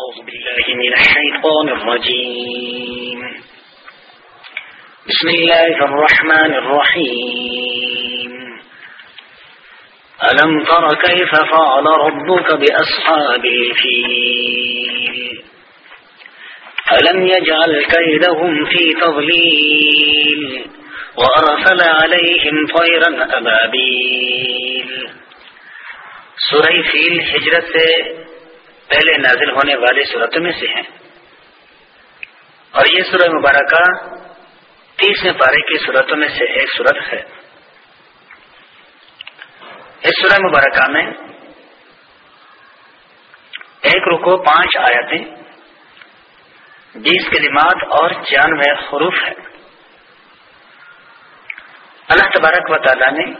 أعوذ بالله من الشيطان الرجيم. بسم الله الرحمن الرحيم. ألم تر كيف فعل ربك بأصحاب الفيل؟ ألم يجعل كيدهم في تضليل؟ وأرسل عليهم طيرا أبابيل. سورہ فیل ہجرت سے پہلے نازل ہونے والے صورتوں میں سے ہیں۔ اور یہ سورہ مبارکہ تیسویں پارے کی صورتوں میں سے ایک صورت ہے۔ اس سورہ مبارکہ میں ایک رکو پانچ آیتیں، بیس کلمات اور چانوے حروف ہے اللہ تبارک و تعالی نے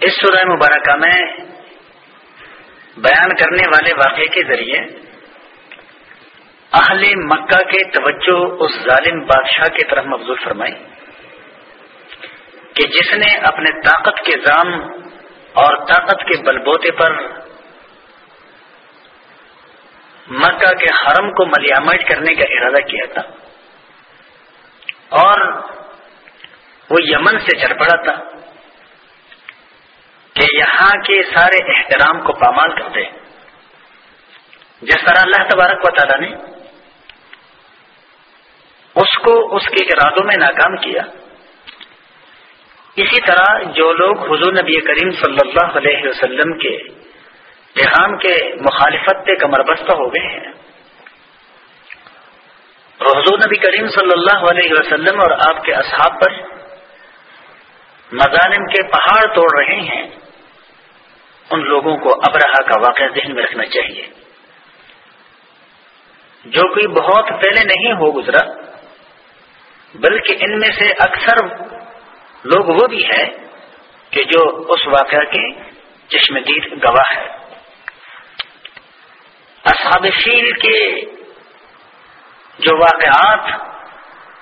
اس سورہ مبارکہ میں بیان کرنے والے واقعے کے ذریعے اہل مکہ کے توجہ اس ظالم بادشاہ کی طرف مبزول فرمائی کہ جس نے اپنے طاقت کے ضام اور طاقت کے بلبوتے پر مکہ کے حرم کو ملیامٹ کرنے کا ارادہ کیا تھا اور وہ یمن سے چڑھ پڑا تھا کہ یہاں کے سارے احترام کو پامال کر دے۔ جس طرح اللہ تبارک و تعالیٰ نے اس کو اس کے ارادوں میں ناکام کیا، اسی طرح جو لوگ حضور نبی کریم صلی اللہ علیہ وسلم کے پیغام کے مخالفت پہ کمر بستہ ہو گئے ہیں، اور حضور نبی کریم صلی اللہ علیہ وسلم اور آپ کے اصحاب پر مظالم کے پہاڑ توڑ رہے ہیں۔ ان لوگوں کو ابراہ کا واقعہ ذہن میں رکھنا چاہیے۔ جو کوئی بہت پہلے نہیں ہو گزرا، بلکہ ان میں سے اکثر لوگ وہ بھی ہے کہ جو اس واقعہ کے چشمدید گواہ ہے اصحاب فیل کے جو واقعات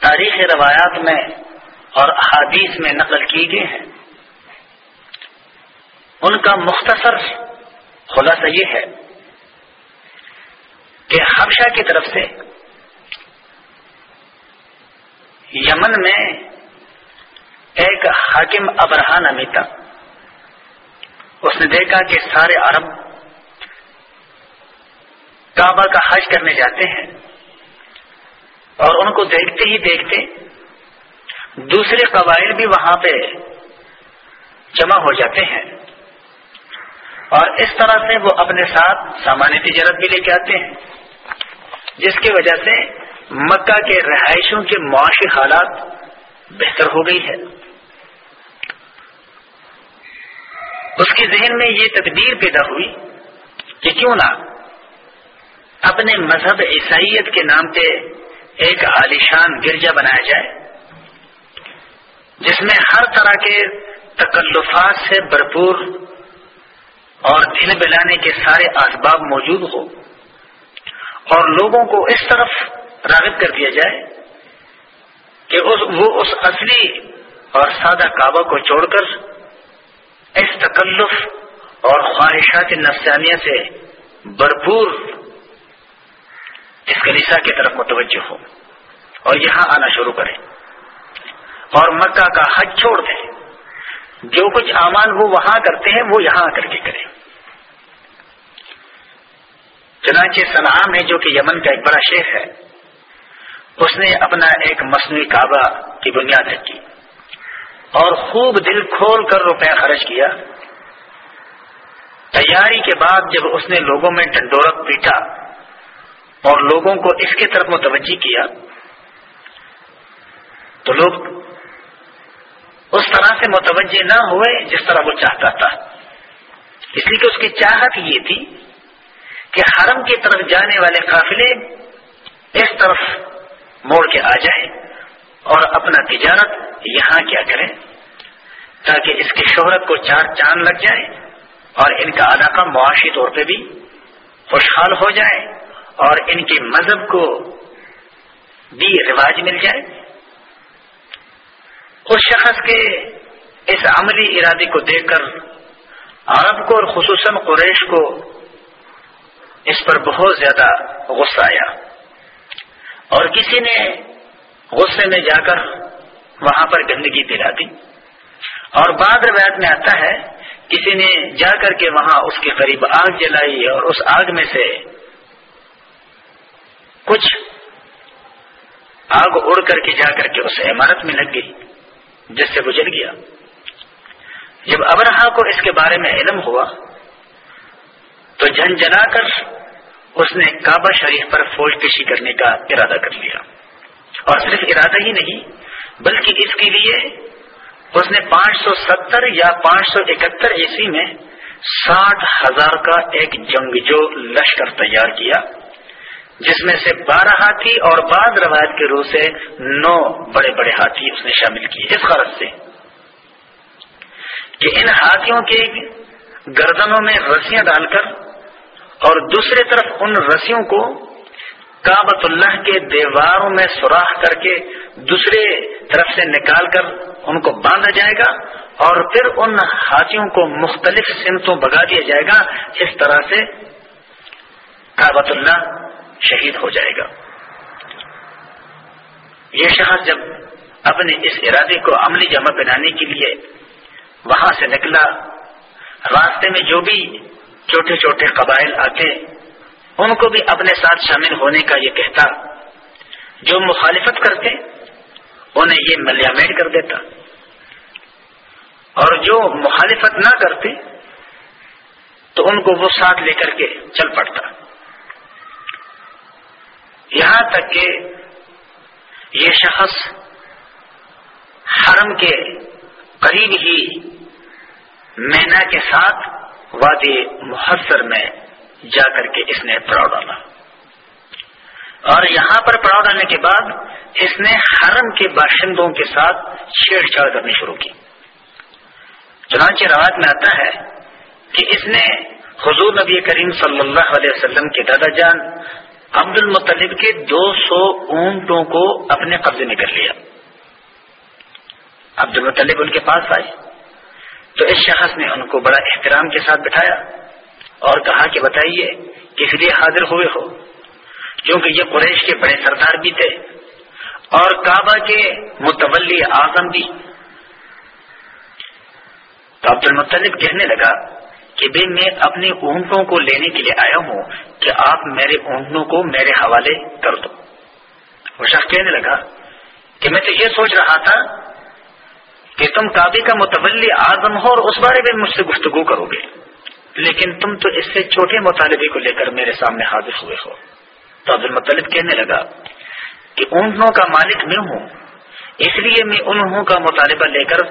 تاریخ روایات میں اور احادیث میں نقل کی گئے ہیں ان کا مختصر خلاصہ یہ ہے کہ حبشہ کی طرف سے یمن میں ایک حاکم ابرہان امیتا، اس نے دیکھا کہ سارے عرب کعبہ کا حج کرنے جاتے ہیں اور ان کو دیکھتے ہی دیکھتے دوسرے قبائل بھی وہاں پہ جمع ہو جاتے ہیں۔ اور اس طرح سے وہ اپنے ساتھ سامان تجارت بھی لے کے آتے ہیں۔ جس کی وجہ سے مکہ کے رہائشوں کے معاشی حالات بہتر ہو گئی ہے۔ اس کے ذہن میں یہ تدبیر پیدا ہوئی کہ کیوں نہ اپنے مذہب عیسائیت کے نام پہ ایک عالیشان گرجا بنایا جائے، جس میں ہر طرح کے تکلفات سے بھرپور اور دل بلانے کے سارے اسباب موجود ہو اور لوگوں کو اس طرف راغب کر دیا جائے کہ اس وہ اس اصلی اور سادہ کعبہ کو چھوڑ کر اس تکلف اور خواہشات نفسانیہ سے بھرپور اس کلیسا کی طرف متوجہ ہو اور یہاں آنا شروع کریں اور مکہ کا حج چھوڑ دیں۔ جو کچھ امان وہ وہاں کرتے ہیں وہ یہاں کر کے کریں۔ چنانچہ صنعا میں جو کہ یمن کا ایک بڑا شہر ہے، اس نے اپنا ایک مصنوعی کعبہ کی بنیاد رکھی۔ اور خوب دل کھول کر روپے خرچ کیا۔ تیاری کے بعد جب اس نے لوگوں میں ڈنڈورک پیٹا اور لوگوں کو اس کی طرف متوجہ کیا، تو لوگ اس طرح سے متوجہ نہ ہوئے جس طرح وہ چاہتا تھا۔ اس لیے کہ اس کی چاہت یہ تھی کہ حرم کی طرف جانے والے قافلے اس طرف موڑ کے آ جائیں اور اپنا تجارت یہاں کیا کریں تاکہ اس کی شہرت کو چار چاند لگ جائے اور ان کا علاقہ معاشی طور پہ بھی خوشحال ہو جائے اور ان کے مذہب کو بھی رواج مل جائے۔ اس شخص کے اس عملی ارادے کو دیکھ کر عرب کو اور خصوصاً قریش کو اس پر بہت زیادہ غصہ آیا۔ اور کسی نے غصے میں جا کر وہاں پر گندگی پلا دی۔ اور بعد روایت میں آتا ہے، کسی نے جا کر کے وہاں اس کے قریب آگ جلائی اور اس آگ میں سے کچھ آگ اڑ کر کے جا کر کے اس عمارت میں لگ گئی، جس سے گزر گیا۔ جب ابرہا کو اس کے بارے میں علم ہوا تو جن جنا کر اس نے کعبہ شریف پر فوج کشی کرنے کا ارادہ کر لیا۔ اور صرف ارادہ ہی نہیں، بلکہ اس کے لیے اس نے پانچ سو ستر یا پانچ سو اکہتر عیسوی میں ساٹھ ہزار کا ایک جنگ جو لشکر تیار کیا، جس میں سے بارہ ہاتھی اور بعض روایت کے روح سے نو بڑے بڑے ہاتھی اس نے شامل کیے۔ اس غرض سے کہ ان ہاتھیوں کے گردنوں میں رسیاں ڈال کر اور دوسری طرف ان رسیوں کو کابت اللہ کے دیواروں میں سوراخ کر کے دوسرے طرف سے نکال کر ان کو باندھا جائے گا اور پھر ان ہاتھیوں کو مختلف سمتوں بگا دیا جائے گا، اس طرح سے کابت اللہ شہید ہو جائے گا۔ یہ شہر جب اپنے اس ارادے کو عملی جمع بنانے کے لیے وہاں سے نکلا، راستے میں جو بھی چھوٹے چھوٹے قبائل آتے، ان کو بھی اپنے ساتھ شامل ہونے کا یہ کہتا، جو مخالفت کرتے، انہیں یہ ملیامین کر دیتا۔ اور جو مخالفت نہ کرتے، تو ان کو وہ ساتھ لے کر کے چل پڑتا۔ یہاں تک کہ یہ شخص حرم کے قریب ہی مینا کے ساتھ وادی محسر میں جا کر کے اس نے پڑاؤ ڈالا۔ اور یہاں پر پڑاؤ ڈالنے کے بعد اس نے حرم کے باشندوں کے ساتھ چھیڑ چھاڑ کرنی شروع کی۔ چنانچہ روایت میں آتا ہے کہ اس نے حضور نبی کریم صلی اللہ علیہ وسلم کے دادا جان عبد المطلب کے دو سو اونٹوں کو اپنے قبضے میں کر لیا۔ عبد المطلب ان کے پاس آئے۔ تو اس شخص نے ان کو بڑا احترام کے ساتھ بٹھایا اور کہا کہ بتائیے کس لیے حاضر ہوئے ہو؟ کیونکہ یہ قریش کے بڑے سردار بھی تھے اور کعبہ کے متولی اعظم بھی۔ تو عبد المطلب کہنے لگا کہ بھائی میں اپنے اونٹوں کو لینے کے لیے آیا ہوں کہ آپ میرے اونٹوں کو میرے حوالے کر دو۔ وہ شخص کہنے لگا کہ میں تو یہ سوچ رہا تھا کہ تم کعبے کا متولی اعظم ہو اور اس بارے میں مجھ سے گفتگو کرو گے۔ لیکن تم تو اس سے چھوٹے مطالبے کو لے کر میرے سامنے حاضر ہوئے ہو۔ تو عبد المطلب کہنے لگا کہ اونٹوں کا مالک میں ہوں، اس لیے میں انہوں کا مطالبہ لے کر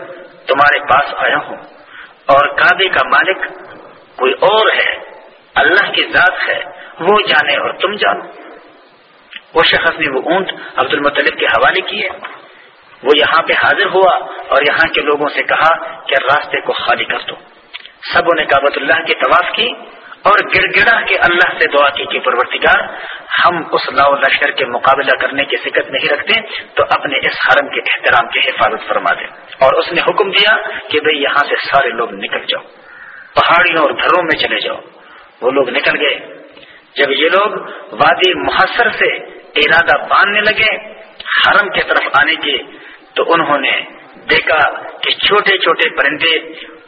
تمہارے پاس آیا ہوں۔ اور کعبے کا مالک کوئی اور ہے، اللہ کی ذات ہے، وہ جانے اور تم جانو۔ وہ شخص نے وہ اونٹ عبد المطلب کے حوالے کیے۔ وہ یہاں پہ حاضر ہوا اور یہاں کے لوگوں سے کہا کہ راستے کو خالی کر دو۔ سب نے کابت اللہ کی طواف کی اور گڑ گڑا کے اللہ سے دعا کی کہ پرورتگار ہم اس لاؤ لشکر کے مقابلہ کرنے کی سکت نہیں رکھتے تو اپنے اس حرم کے احترام کی حفاظت فرما دیں اور اس نے حکم دیا کہ بھئی یہاں سے سارے لوگ نکل جاؤ، پہاڑیوں اور گھروں میں چلے جاؤ۔ وہ لوگ نکل گئے۔ جب یہ لوگ وادی محسر سے ارادہ باندھنے لگے، حرم کی طرف آنے کے تو انہوں نے دیکھا کہ چھوٹے چھوٹے پرندے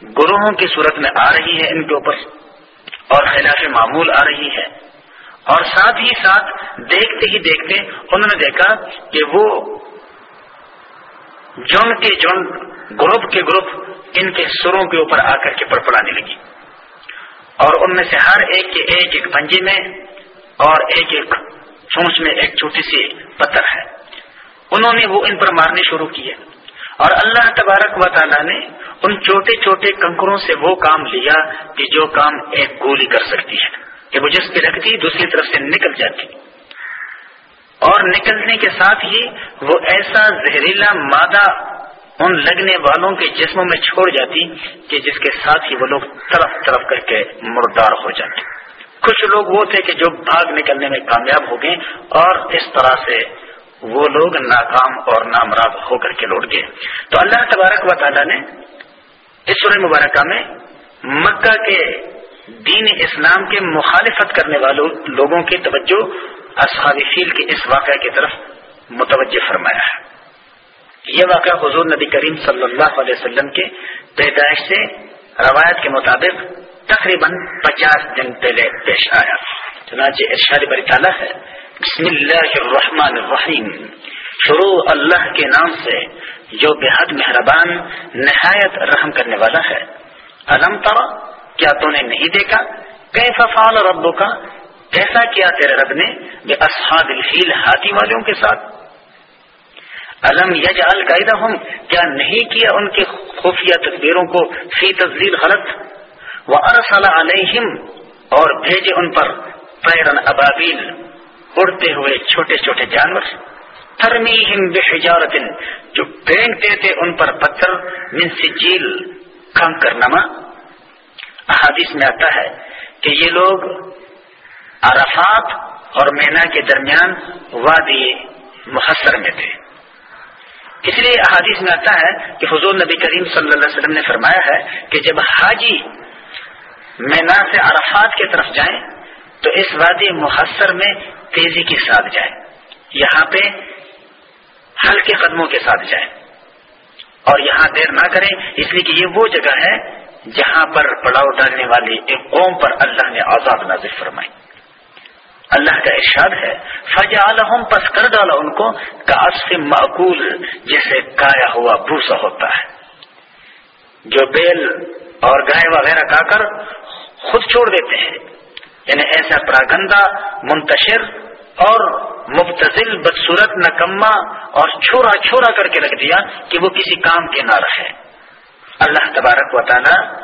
گروہوں کی صورت میں آ رہی ہے ان کے اوپر اور خلاف معمول آ رہی ہے۔ اور ساتھ ہی ساتھ دیکھتے ہی دیکھتے انہوں نے دیکھا کہ وہ جن کے جن گروپ کے گروپ ان کے سروں کے اوپر آ کر کے پڑپڑانے لگی۔ اور ان میں سے ہر ایک کے ایک ایک پنجے میں اور ایک ایک چونچ میں ایک چھوٹی سی پتھر ہے۔ انہوں نے وہ ان پر مارنے شروع کیے اور اللہ تبارک و تعالیٰ نے ان چھوٹے چھوٹے کنکروں سے وہ کام لیا کہ جو کام ایک گولی کر سکتی ہے، کہ وہ جس پہ رکھتی دوسری طرف سے نکل جاتی۔ اور نکلنے کے ساتھ ہی وہ ایسا زہریلا مادہ ان لگنے والوں کے جسموں میں چھوڑ جاتی کہ جس کے ساتھ ہی وہ لوگ طرف طرف کر کے مردار ہو جاتے۔ کچھ لوگ وہ تھے کہ جو بھاگ نکلنے میں کامیاب ہو گئے اور اس طرح سے وہ لوگ ناکام اور نامراد ہو کر کے لوٹ گئے۔ تو اللہ تبارک و تعالیٰ نے اس سورہ مبارکہ میں مکہ کے دین اسلام کے مخالفت کرنے والوں لوگوں کی توجہ اصحاب فیل کے اس واقعہ کی طرف متوجہ فرمایا ہے۔ یہ واقعہ حضور نبی کریم صلی اللہ علیہ وسلم کے پیدائش سے روایت کے مطابق تقریباً پچاس دن پہلے پیش آیا۔ چنانچہ ارشاد بری تعالیٰ ہے بسم اللہ الرحمن الرحیم۔ شروع اللہ کے نام سے، جو بے حد مہربان، نہایت رحم کرنے والا ہے۔ علم ترا، کیا تو نے نہیں دیکھا؟ کیسا فعال ربو کا کیسا کیا تیرے رب نے؟ بے اصحاب الفیل ہاتھی والوں کے ساتھ۔ علم یج القاعدہ ہم کیا نہیں کیا ان کے خفیہ تدبیروں کو؟ فی تفضیل غلط۔ و ارسل علیہم، اور بھیجے ان پر پیرن ابابیل۔ اڑتے ہوئے چھوٹے چھوٹے جانور ترمیم بحجارت، جو پھینکتے تھے ان پر پتھر، من سجیل کنکر نما۔ احادیث میں آتا ہے کہ یہ لوگ عرفات اور مینا کے درمیان وادی محسر میں تھے۔ اس لیے احادیث میں آتا ہے کہ حضور نبی کریم صلی اللہ علیہ وسلم نے فرمایا ہے کہ جب حاجی مینا سے عرفات کی طرف جائیں، تو اس وادی محسر میں تیزی کے ساتھ جائیں یہاں پہ ہلکے قدموں کے ساتھ جائیں اور یہاں دیر نہ کریں، اس لیے کہ یہ وہ جگہ ہے جہاں پر پڑاؤ ڈالنے والی ایک قوم پر اللہ نے آزاد نازر فرمائی۔ اللہ کا ارشاد ہے فجا الحم پس کر ڈالا ان کو کاصف معقول جیسے کایا ہوا بھوسا ہوتا ہے۔ جو بیل اور گائے وغیرہ کا کر خود چھوڑ دیتے ہیں۔ یعنی ایسا پراگندا منتشر اور مبتزل بدصورت نکما اور چھوڑا چھوڑا کر کے رکھ دیا کہ وہ کسی کام کے نہ رہے۔ اللہ تبارک و تعالی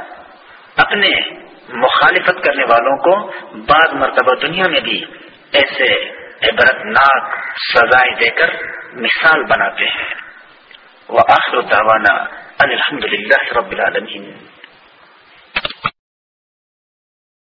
اپنے مخالفت کرنے والوں کو بعض مرتبہ دنیا میں بھی ایسے عبرت ناک سزائیں دے کر مثال بناتے ہیں۔ وہ آخر داوانا الحمد للہ رب العالمین۔